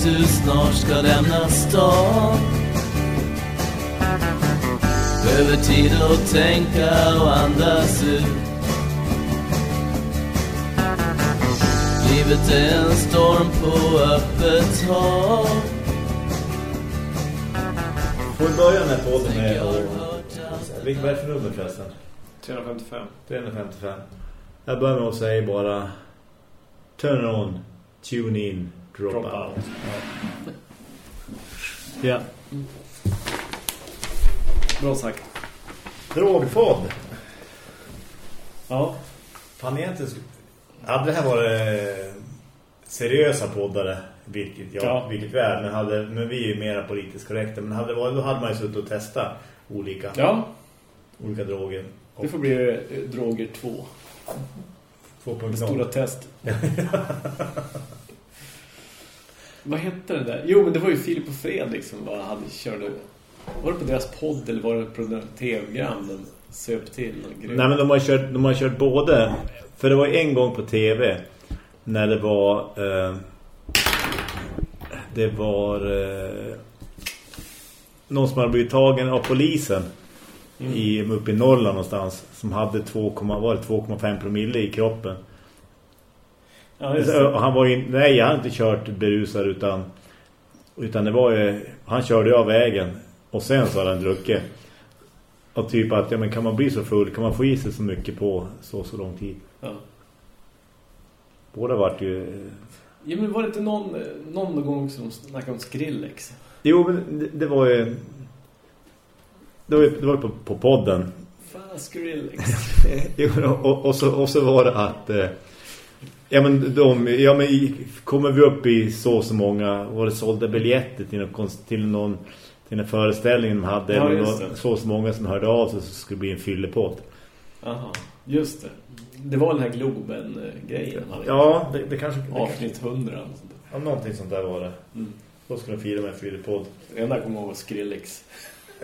att du snart ska lämna stan Behöver tid att tänka och andas ut Livet är en storm på öppet hav Får vi börja den här podden med allt Vilket vad är det för nummer förresten? 355. 355. Jag börjar med att säga bara Turn on, tune in, drop, Drop out. out. Ja. Bra sagt. Drogpodd. Ja. Fan egentligen. Hade det här varit eh, seriösa poddare, vilket, ja, Ja. vilket vi är, men, hade, men vi är ju mera politiskt korrekta, men hade varit, då hade man ju suttit och testat olika, Ja, olika droger. det får bli eh, droger 2. 2.0. Stora test. Vad hette det där? Jo, men det var ju Filip och Fredrik som bara hade körde... Var det på deras podd eller var det på deras tv-program den söp till? Nej men de har kört, de har kört både För det var en gång på tv När det var eh, Det var eh, Någon som hade blivit tagen av polisen Mm. i, Uppe i Norrland någonstans Som hade 2, var det 2,5 promille i kroppen Ja, han var ju, nej jag hade inte kört berusad utan utan det var ju han körde av vägen och sen så hade han druckit. Och typ att ja men kan man bli så full kan man få i sig så mycket på så så lång tid. Ja. Båda vart ju ja, men var det inte någon, någon gång som snackade om Skrillex? Jo men det, det var ju det var ju det var ju på, på podden. Fan, Skrillex. Jo, och, och, så, och så var det att eh, Ja men de, ja men kommer vi upp i så så många var det sålda biljetter till någon, till någon till en föreställning de hade Ja, eller just nå- det. så så många som hörde av sig så skulle det bli en fyllepott. Aha, just det. Det var den här Globen-grejen. Ja, det, det kanske det kanske, Avsnitt 100 eller sånt ja, någonting sånt där var det. Mm. Då skulle de fira med en fyllepodd. Det enda jag kommer ihåg var Skrillex.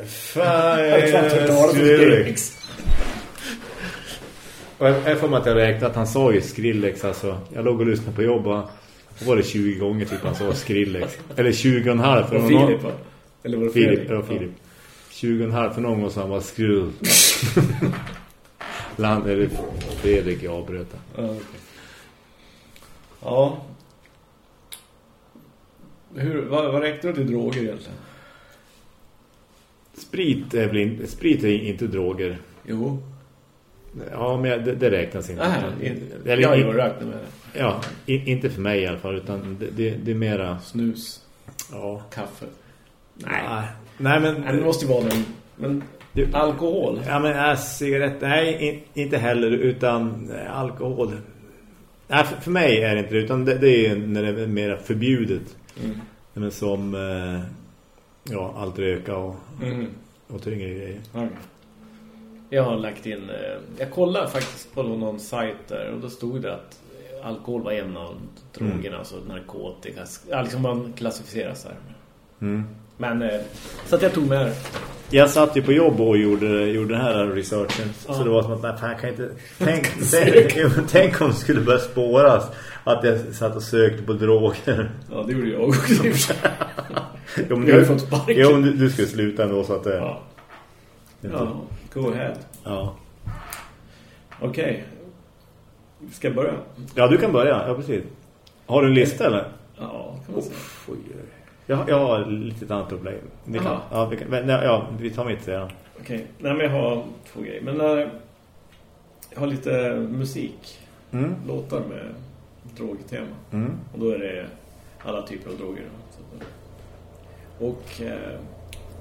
Fan, Skrillex. Och Jag jag får mig att jag räknade att han sa ju Skrillex alltså. Jag låg och lyssnade på jobb och var det 20 gånger typ han sa Skrillex. Eller 20 och en halv. för var någon- Filip va? Eller var det Filip, det var Filip. 20 och en halv för någon gång så han var skrull. Land, eller Fredrik jag avbröt. Ja, okej. Ja. Hur, vad, vad räknar du till droger egentligen? Sprit är väl inte, sprit är inte droger. Jo. Ja, men det, det räknas inte. Nej, in, Eller jag in- har räknat med det. Ja, i, inte för mig i alla fall utan det, det, det är mera Snus, ja. kaffe. Nej. Nej men Nej, det måste ju vara den. Men Det- alkohol? Ja men äh, cigarett, nej in, inte heller utan äh, alkohol. Nej för, för mig är det inte det utan det, det är när det är mer förbjudet. Mm. Men som eh, ja, allt röka och, Mm. och tyngre grejer. Okej. Jag har lagt in... Eh, jag kollade faktiskt på någon sajt där och då stod det att alkohol var en av drogerna, alltså narkotika. Liksom man klassificerar så här. Mm. Men, eh, så att jag tog med det. Jag satt ju på jobb och gjorde, gjorde den här researchen. Ja. Så det var som att, nej, fan, kan inte... Tänk, tänk, tänk om det skulle börja spåras att jag satt och sökte på droger. Ja, det gjorde jag också. Jo, men Jag har ju du, fått sparken. jo, men du, du skulle sluta ändå så att ja. inte- ja, go ahead. ja. Okej. Ska jag börja? Ja, du kan börja. Ja, precis. Har du en lista eller? Ja, kan man säga. Uff. Jag, jag har lite annat upplägg. Vi kan, ja, vi kan, men, ja, vi tar mitt sedan. Okej. Nej, men jag har två grejer. Men eh, jag har lite musik. Mm. Låtar med drogtema. Mm. Och då är det alla typer av droger. Och eh,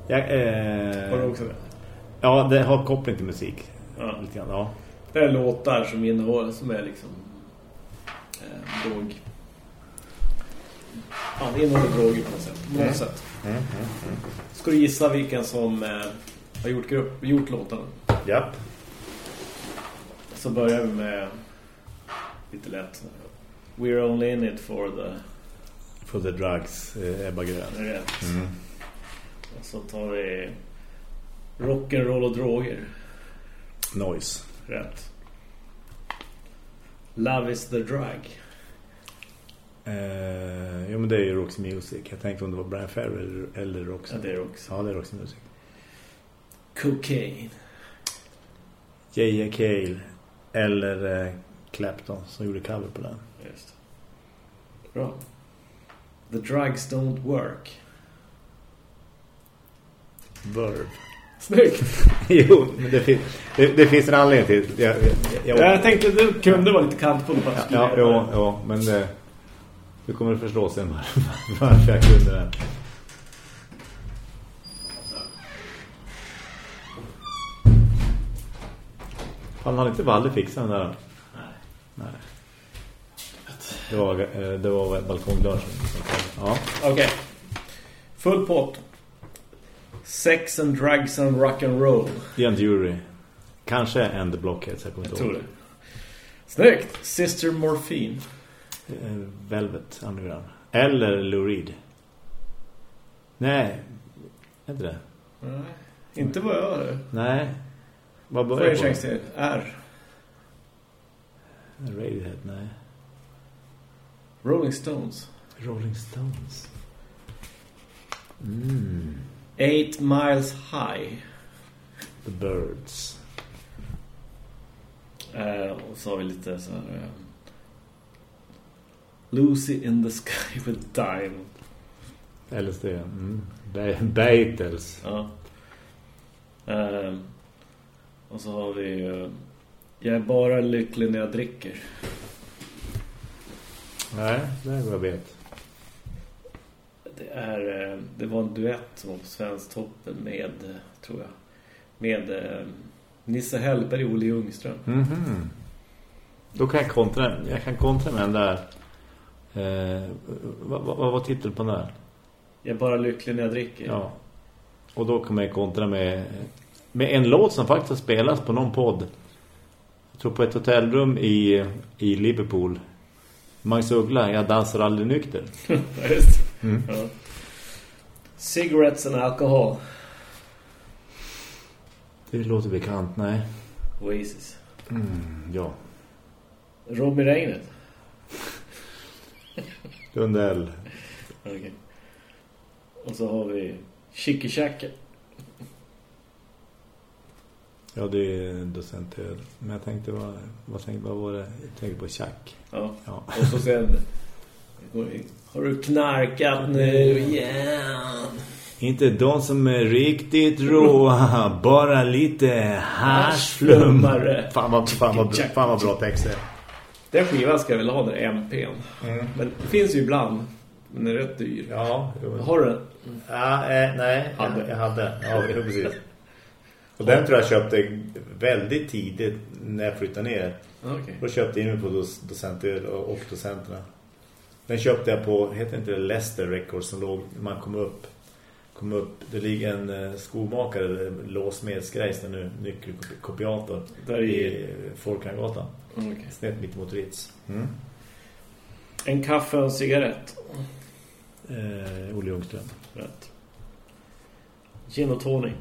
Jag, eh, har du också det? Ja, det har koppling till musik. Ja. Lite grann, ja. Det är låtar som innehåller som är liksom eh, drog. Ja, det innehåller droger på något sätt. På något Mm. sätt. Mm, mm, Ska du gissa vilken som eh, har gjort, grupp, gjort låtarna? Japp. Så börjar vi med lite lätt. We're only in it for the For the drugs, eh, Ebba Grön. rätt. Mm. Och så tar vi rock'n'roll och droger. Noise. Rätt. Love is the drug. Eh, jo, men det är ju Roxy Music. Jag tänkte om det var Brian Ferry eller, eller Roxy. Ja, det är också. Ja, det är Roxy Music. Cocaine. J.J. Cale eller eh, Clapton som gjorde cover på den. Just. Bra. The drugs don't work. Verve. Snyggt. jo, men det, fin det, det finns en anledning till. Jag, jag, jag, Jag tänkte att du kunde vara lite kantfull på skulle ja, ja, det. ja, men det, du kommer att förstå sen var- varför jag kunde den. Fan, hade inte Valle fixat den där? Nej. Nej. Det var, eh, det var balkongdörren. Ja. Okej. Full pott. Sex and drugs and rock and roll. Ian Jury. Kanske en The Blockheads, jag kommer Jag inte tror ihåg. det. Snyggt. Sister Morphine. Eh, Velvet Underground. Eller Lou Reed. Nej, inte det. Nej. Inte vad jag hör. Nej. Vad börjar jag på? chans till? R. Radiohead, nej. Rolling Stones. Rolling Stones. Eight miles high. The Birds. Eh, och så har vi lite så här... Eh, Lucy in the sky with diamond. LSD. Mm. Be- Beatles. Ja. Eh, och så har vi... Eh, jag är bara lycklig när jag dricker. Nej, det är vad jag vet. Det, är, eh, det var en duett som var på Svensktoppen med, tror jag, med eh, Nisse Hellberg och Olle Ljungström. Mhm. Då kan jag kontra, jag kan kontra med den där. Eh, vad, vad, vad var titeln på den där? Jag är bara lycklig när jag dricker. Ja. Och då kommer jag kontra med, med en låt som faktiskt har spelats på någon podd. Jag tror på ett hotellrum i, i Liverpool. Magnus Uggla, jag dansar aldrig nykter. Mm. Ja. Cigarettes and alcohol. Det låter bekant, nej. Oasis. Mm, ja. Robbie Regnet. Lundell. Okej. Och så har vi Chicky. Ja, det är docent. Men jag tänkte, vad, vad, tänkte, vad var det? Jag tänkte på Chuck. Ja. Ja. Och så sen... Har du knarkat nu? Yeah. Inte de som är riktigt råa, bara lite haschflummare. Fan vad, fan vad, fan vad bra texter. Den skivan ska jag väl ha där MP'n. Men det finns ju ibland. Men den är rätt dyr. Ja, jo. Har du den? ja eh, nej, Hade. jag, jag hade. Ja, precis. Och den tror jag köpte väldigt tidigt när jag flyttade ner. Okej. Då köpte jag in mig på dos, docenter och, och docenterna. Den köpte jag på, heter inte Leicester Records som låg, man kom upp. Kom upp, det ligger en eh, skomakare, låsmedsgrejs nu, nyckelkopiator. Där i- Folkangatan. Okej. Snett mitt mot Ritz. Mm. En kaffe och en cigarett. Eh, Olle Ljungström. Rätt. Gin och tonic.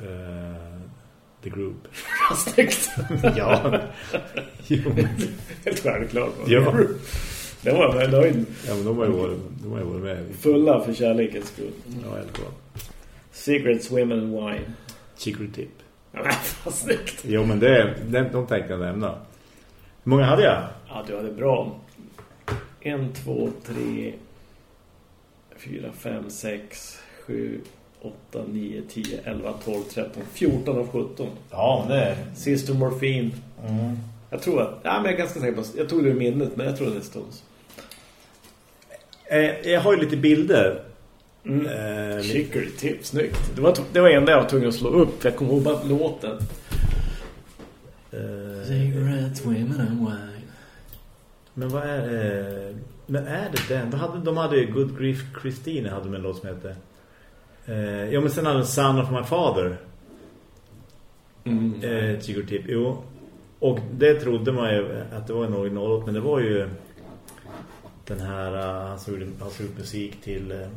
Eh, The Group. Snyggt. ja. jo. Helt självklart. ja. Det var jag nöjd. Ja, men de har ju varit, de har ju varit med. Fulla för kärlekens skull. Ja, helt klart. Cigarettes, women and wine. Secret Tip. Ja, men vad snyggt. Jo, men det, det, de tänkte jag nämna. Hur många hade jag? Ja, du hade bra. En, två, tre, fyra, fem, sex, sju, åtta, nio, tio, elva, tolv, tretton, fjorton och sjutton. Ja, det Sister Morphine. mm. Jag tror att... Ja, men jag är ganska säker på... Jag tog det i minnet, men jag tror det är Stones. Eh, Jag har ju lite bilder. Mm. Eh, Chicory tip, snyggt. Det var, det var enda jag var tvungen att slå upp. Jag kommer ihåg bara låten. eh, Cigarettes, women and wine. men vad är eh, Men är det den? De hade, de hade ju Good Grief Christine hade de en låt som hette. Eh, ja, men sen hade de Son of My Father. Mm. Eh, jo. Och det trodde man ju att det var en originallåt, men det var ju den här, uh, han som gjorde, han som gjorde musik till uh,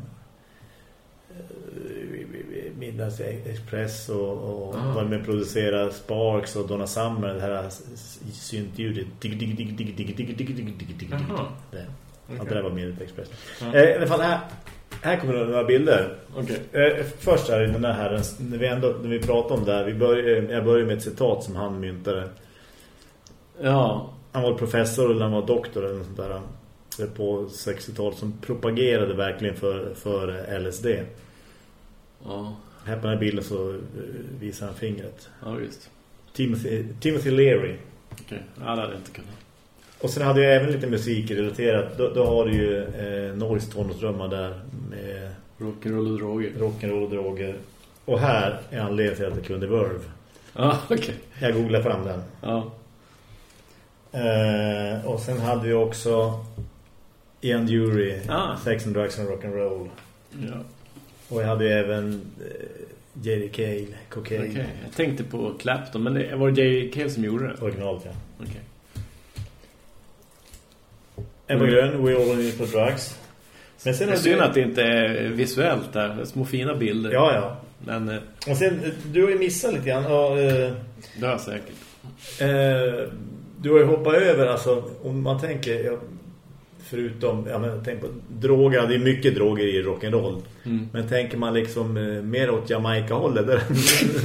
Midnight Express och, och Ah. var med att producera Sparks och Donna Summer, det här syntljudet. Dig, dig, dig, dig, dig, dig, dig, dig, dig, dig, dig. Det. Att det där var Midnight Express. Ja. Eh, I alla fall, här, här kommer några bilder. Okej. Eh, först är det den här herren, när vi, ändå, när vi pratar om det här, vi börjar, jag börjar med ett citat som han myntade. Ja. Han var professor eller han var doktor eller något sånt där eh, på 60-talet som propagerade verkligen för, för LSD. Ja. Här på den här bilden så eh, visar han fingret. Ja, just. Timothy, Timothy Leary. Okej. Ja, det hade jag inte kunnat. Och sen hade jag även lite musik relaterat. Då, då har du ju eh, Norris tonårsdrömmar där med Rock'n'roll och droger. rock'n'roll och droger. Och här är anledningen till att det kunde Verve. Ja, okej. Jag googlade fram den. Ja. Eh, och sen hade vi också Ian Dury, Ah. Sex and Drugs and Rock'n'Roll. Ja. Och jag hade ju även eh, J.D. Cale, Cocaine. Okej. Jag tänkte på Clapton, men det var det J. Cale som gjorde det? Originalet, ja. Okej. Ebba Mm. Grön, We All Need for Drugs. Men sen Det är synd du... att det inte är visuellt där. Små fina bilder. Ja, ja. Men eh, Och sen, eh, du har ju missat lite grann. Och, eh, det har jag säkert. Eh, du har ju hoppat över, alltså, om man tänker, ja, förutom, ja men tänk på droger, det är mycket droger i rock'n'roll. Mm. Men tänker man liksom eh, mer åt Jamaica-hållet, där,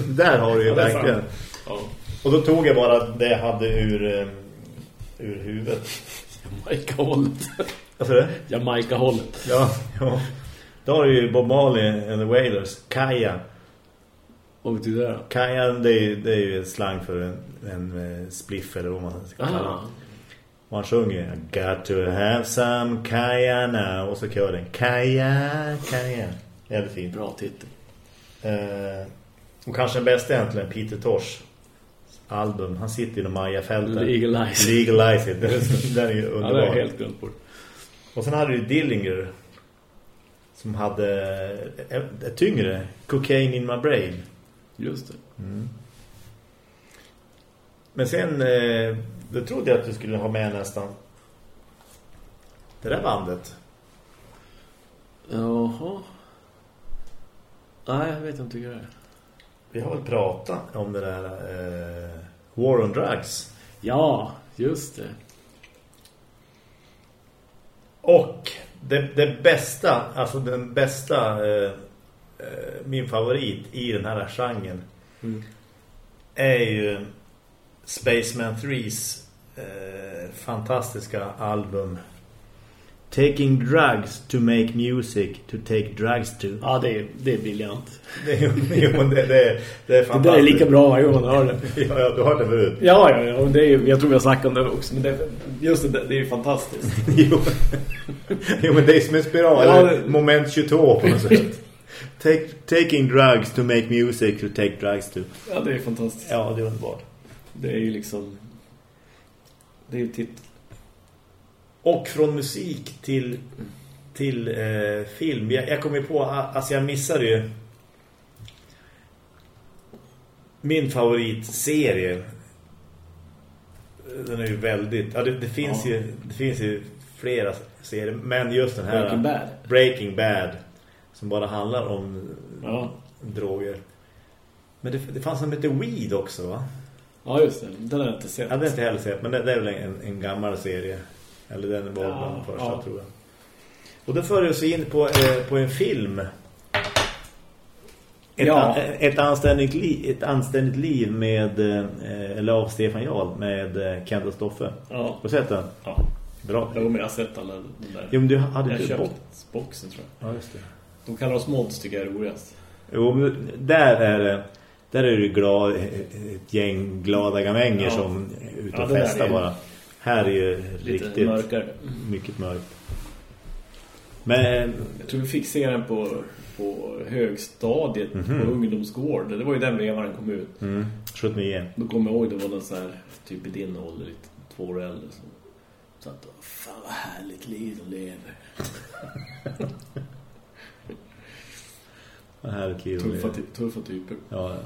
där har du ju verkligen. Ja. Och då tog jag bara det jag hade ur, eh, ur huvudet. Jamaica-hållet. Alltså det? Jamaica-hållet. Ja, ja. Då har du ju Bob Marley and the Wailers, Kaya. Vad betyder det? Kaya, det är, det är ju slang för en, en eh, spliff eller vad man ska kalla det. Och han sjunger I got to have some Kaya now. Och så kören Kaya, Kaya. Jävligt fint. Bra titel. Eh, och kanske den bästa egentligen, Peter Tosh album. Han sitter i de Maya-fälten. Legalize. Legalize it. Den, den är ju Ja, underbar. är helt glömt bort. Och sen hade du Dillinger som hade ett, tyngre Cocaine in my brain. Just det. Men sen eh, det trodde jag att du skulle ha med nästan det där bandet. Jaha. Nej, jag vet inte hur det är. Vi har väl pratat om det där eh, War on Drugs. Ja, just det. Och det, det bästa, alltså den bästa eh, eh, min favorit i den här genren Mm. är ju Spaceman 3s eh, fantastiska album Taking Drugs to Make Music to Take Drugs to. Ja, det är, det är briljant. Det, jo, det, det, det är Det fantastiskt. där är lika bra varje gång man hör det. Ja, ja, du har det förut. Ja, ja, ja. Det är, jag tror vi har snackat om det också. Men det, just det, det är fantastiskt. jo. jo, men det är som en spiral. Ja, det- moment 22 på något sätt. Take, taking drugs to make music to take drugs to. Ja, det är fantastiskt. Ja, det är underbart. Det är ju liksom... Det är ju titel. Och från musik till till eh, film. Jag, jag kom ju på, alltså jag missade ju min favoritserie. Den är ju väldigt, ja det, det finns Ja. ju det finns ju flera serier, men just den här Breaking Bad. Breaking Bad som bara handlar om Ja. droger. Men det, det fanns en som heter Weed också va? Ja, just det. Den har jag inte sett. Jag hade inte heller sett, men det, det är väl en, en gammal serie. Eller den var Ja, bland de första, ja. tror jag. Och då för oss in på, eh, på en film. Ett, Ja. an, ett, anständigt liv, ett anständigt liv med, eh, eller av Stefan Jarl med eh, Kent och Stoffe. Ja. Har du sett den? Ja. Bra. Jo, men jag har sett alla de där. Jo, men du hade jag köpt bort. boxen, tror jag. Ja, just det. De kallar oss mods, tycker jag är roligast. Jo, men där är det där är det glad, ett gäng glada gamänger Ja. som är ute Ja, och där festar bara. Här är ju riktigt mörkare. mycket mörkt. Men Jag tror vi fick se den på, på högstadiet Mhm. på ungdomsgård. Det var ju den vevan den kom ut. mm, 79. Då kommer jag ihåg det var någon så här typ i din ålder, lite två år äldre som satt och fan vad härligt liv de lever. Vad härligt liv. Tuffa, ty- tuffa typer. Ja, ja.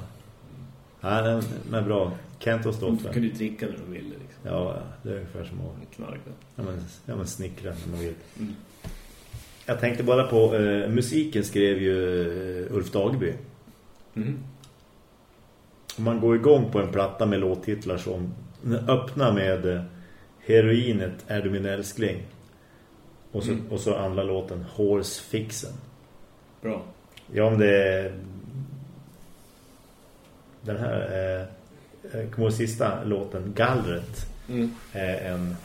Ja, den, men bra. Kent och Stoffe. kunde ju dricka när de ville liksom. Ja, det är ungefär som att Knarka. ja, men, ja, men snickra när man vill. Mm. Jag tänkte bara på eh, musiken skrev ju eh, Ulf Dagby. Mm. Om man går igång på en platta med låttitlar som öppnar med eh, Heroinet är du min älskling. Och så, och så andra låten Horse Fixen. Bra. Ja, men det är... Den här... Eh, kommer ihåg sista låten, Gallret. Mm. är en,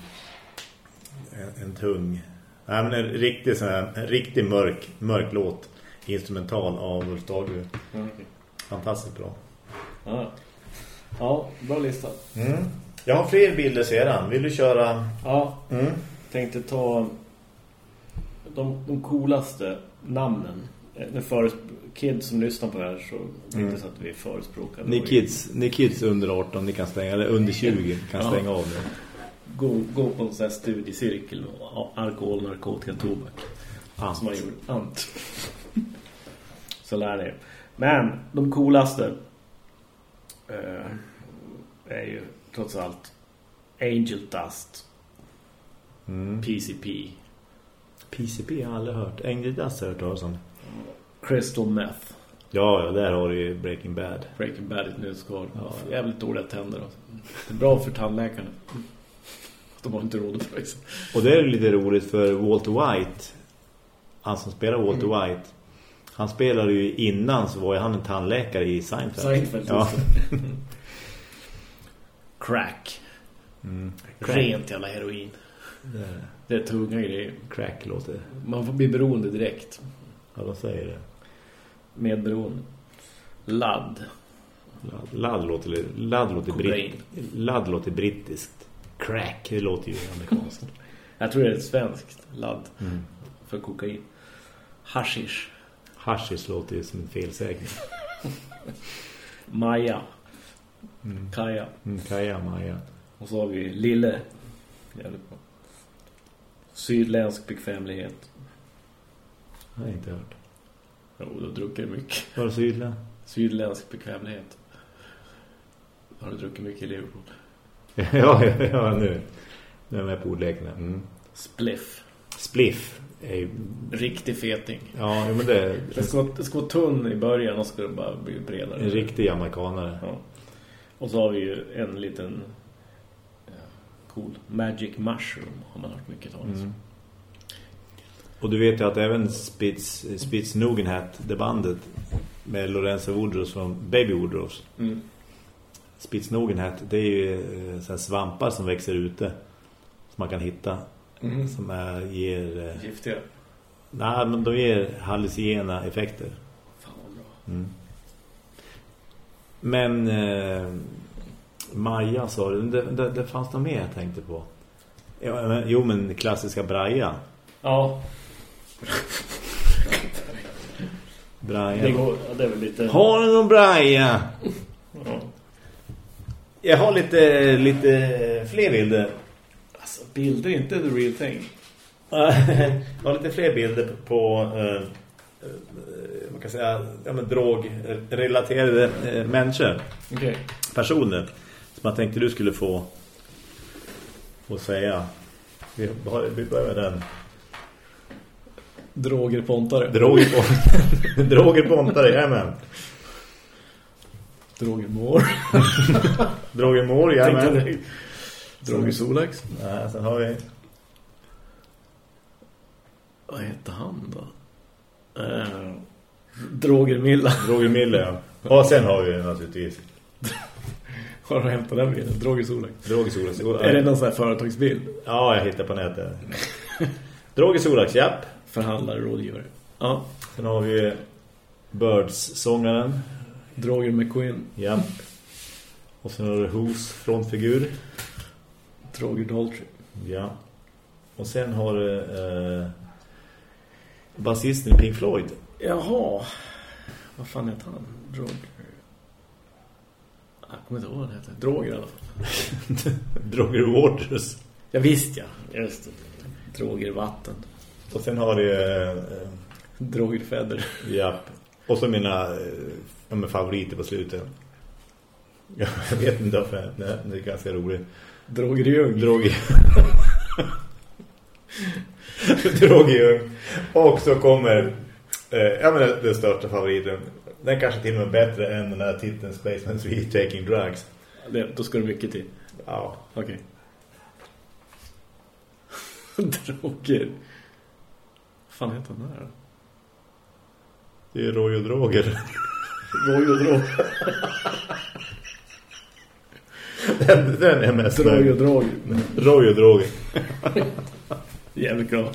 en, en tung nej, men en riktig sån här, en riktig mörk, mörk låt instrumental av Ulf Dahlgren. Mm. Fantastiskt bra. Ja. ja, bra lista. Mm. Jag har fler bilder sedan. Vill du köra? Ja, Mm. tänkte ta de, de coolaste namnen. Eh, När föres- kids som lyssnar på det här så tänkte Mm. jag så att vi förespråkade. Ni kids, ni kids under 18, ni kan stänga eller under 20 kan Ja. stänga av det. Gå, gå på en sån här studiecirkel alkohol, narkotika, tobak. Ant. Som man gjorde. Ant. så lär ni er. Men de coolaste eh, är ju trots allt Angel Dust, Mm. PCP, PCP har jag aldrig hört. Angel Dust har jag hört talas om. Crystal Meth. Ja, ja, där har du ju Breaking Bad. Breaking Bad i ett nötskal. Ja. Jävligt dåliga tänder. Alltså. Det är bra för tandläkarna. De har inte råd att pröjsa. Och det är lite roligt för Walter White. Han som spelar Walter Mm. White. Han spelade ju innan så var ju han en tandläkare i Seinfeld. Seinfeld, Ja. Crack. Mm. Rent jävla heroin. Det- Det är tunga grejer. Crack låter. Man får bli beroende direkt. Ja, de säger det. Medberoende. Ladd. Ladd, ladd låter, ladd låter, britt, ladd låter brittiskt. Crack, det låter ju amerikanskt. Jag tror det är ett svenskt ladd Mm. för kokain. Hashish. Hashish låter ju som en felsägning. Maja. Mm. Kaja. Mm, Kaja, Maja. Och så har vi Lille. Jävligt bra. Sydländsk bekvämlighet. Har jag inte hört. Jo, då druckit mycket. Var det Sydland? Sydländsk bekvämlighet. Har du druckit mycket i Liverpool? ja, ja, ja, nu. Nu är jag på ordlekarna. Mm. Spliff. Spliff är ju... Riktig feting. Ja, men det Det ska, det ska vara tunn i början och ska det bara bli bredare. en riktig amerikanare. Ja. Och så har vi ju en liten cool Magic Mushroom har man hört mycket talas om. Mm. Och du vet ju att även Spitz, Spitz Nugenhat, det bandet med Lorenzo Woodrows från Baby Woodrows. Mm. Spitz Nugenhat, det är ju eh, så här svampar som växer ute. Som man kan hitta. Mm. Som är, ger... eh, Giftiga. Nej, men de ger hallucinogena effekter. Fan vad bra. Mm. Men eh, Maja sa du, det, det, det fanns något mer jag tänkte på. Jo, men klassiska Braja. Ja, Braja. det, går, det är väl lite... Har du någon Braja? Ja. Jag har lite, lite fler bilder. Alltså, bilder är inte the real thing. jag har lite fler bilder på eh, eh, man kan säga ja, men drogrelaterade eh, människor. Okej. personer som jag tänkte du skulle få få säga. Vi, vi börjar med den. Droger pontare. Droger på Droger pontare, jajamän. Droger mår. Droger mår, jajamän. Droger Solax. Ja, sen har vi Vad heter han då? Eh, Droger Milla. Droger Mille, ja. Och sen har vi naturligtvis Har du hämtat den bilden? Droger Solax. Droger Solax. Är det någon sån här företagsbild? Ja, jag hittar på nätet. Droger Solax, japp. Förhandlare, rådgivare. Ja. Sen har vi Birds-sångaren. Droger McQueen. Japp. Och sen har du Who's frontfigur. Droger Daltrey. Ja. Och sen har du eh, basisten Pink Floyd. Jaha. Vad fan heter han? Droger. Jag kommer inte ihåg vad han heter. Droger i alla fall. Droger Waters. Ja visst ja. Just det. Droger vatten. Och sen har du eh, Droger Feder. japp. Och så mina ja, men favoriter på slutet. Ja, Jag vet inte varför. Det, det är ganska roligt. Droger Ljung. Droger. Droger Ljung. Och så kommer eh, ja, men den, största favoriten. Den kanske till och med bättre än den här titeln Spaceman 3 Taking Drugs. Det, då ska det mycket till. Ja, Okej. Droger. Fan heter den här då? Det är Roy och Droger. Roy och Drog. den, den är mest Roy och Drog. Roy och Droger. Jävligt bra.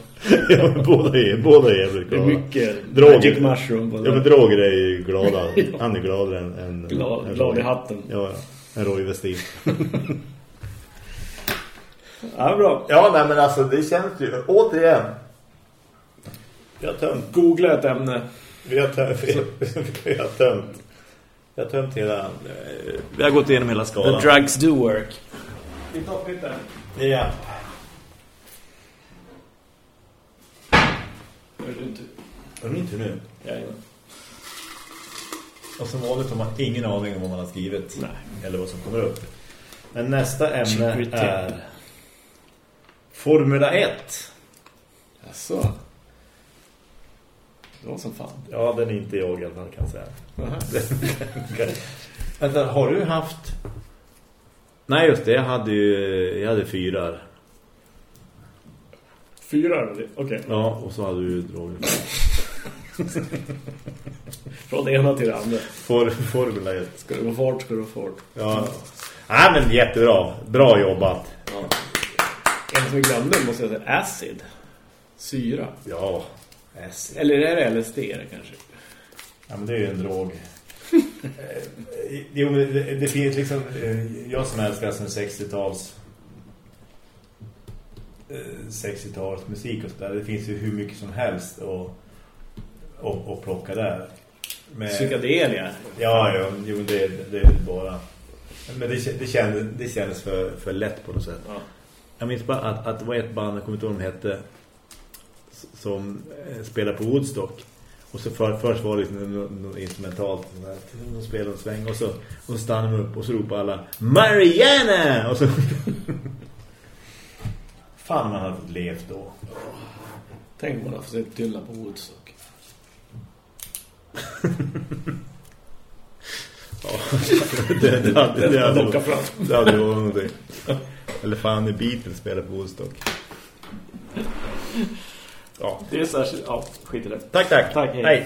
ja, men båda är, båda är jävligt Det är glada. mycket Droger. Magic Mushroom på Ja, men. Droger är ju glada. Han är gladare än... än Glad, än glad i hatten. Ja, ja. En Roy Westin. Ja, bra. Ja, nej men alltså det känns ju... Återigen. Vi har tömt. Googla ett ämne. Vi har tömt. Vi har tömt. Vi har tömt hela... eh, Vi har gått igenom hela The skalan. drugs do work. Vi tar skiten. Ja. Din tur. Är det min tur nu? Jajamän. Och som vanligt har man ingen aning om vad man har skrivit. Nej. Eller vad som kommer upp. Men nästa ämne är... Formula 1. Jaså? Det var som fan. Ja, den är inte jag i alla fall kan jag säga. Vänta, har du haft... Nej just det, jag hade ju jag hade fyra. Fyra? Okej. Ja, och så hade du droger. Från det ena till det andra. For, Formula 1. Ska det gå fort, ska det gå fort. Ja. Nej men jättebra. Bra jobbat. Ja. En som vi glömde måste jag säga. Acid. Syra. Ja. S. Eller är det LSD kanske? Ja men det är ju en drog. Eh, jo men det, det finns liksom... eh, Jag som älskar som 60-tals... eh, 60-tals musik och sådär. Det finns ju hur mycket som helst att, att, att plocka där. Med, Psykedelia. Ja, ja, jo, det, det är bara... Men det, det, kändes, det kändes för, för lätt på något sätt. Ja. Jag minns bara att, att det var ett band, jag kommer inte ihåg vad de hette, som eh, spelade på Woodstock. Och så för, först var det liksom instrumentalt. De spelade en sväng och så, och så stannade de upp och så ropade alla Mariana! Och så... Fan man hade levt då. Tänk man har fått se Dylan på Woodstock. Ja, det, det, hade, det, hade, det hade varit någonting. Eller fan i Beatles spelade på Woodstock. Ja. Det är särskilt... Ja, skit i det. Tack, tack. Tack, hej. hej.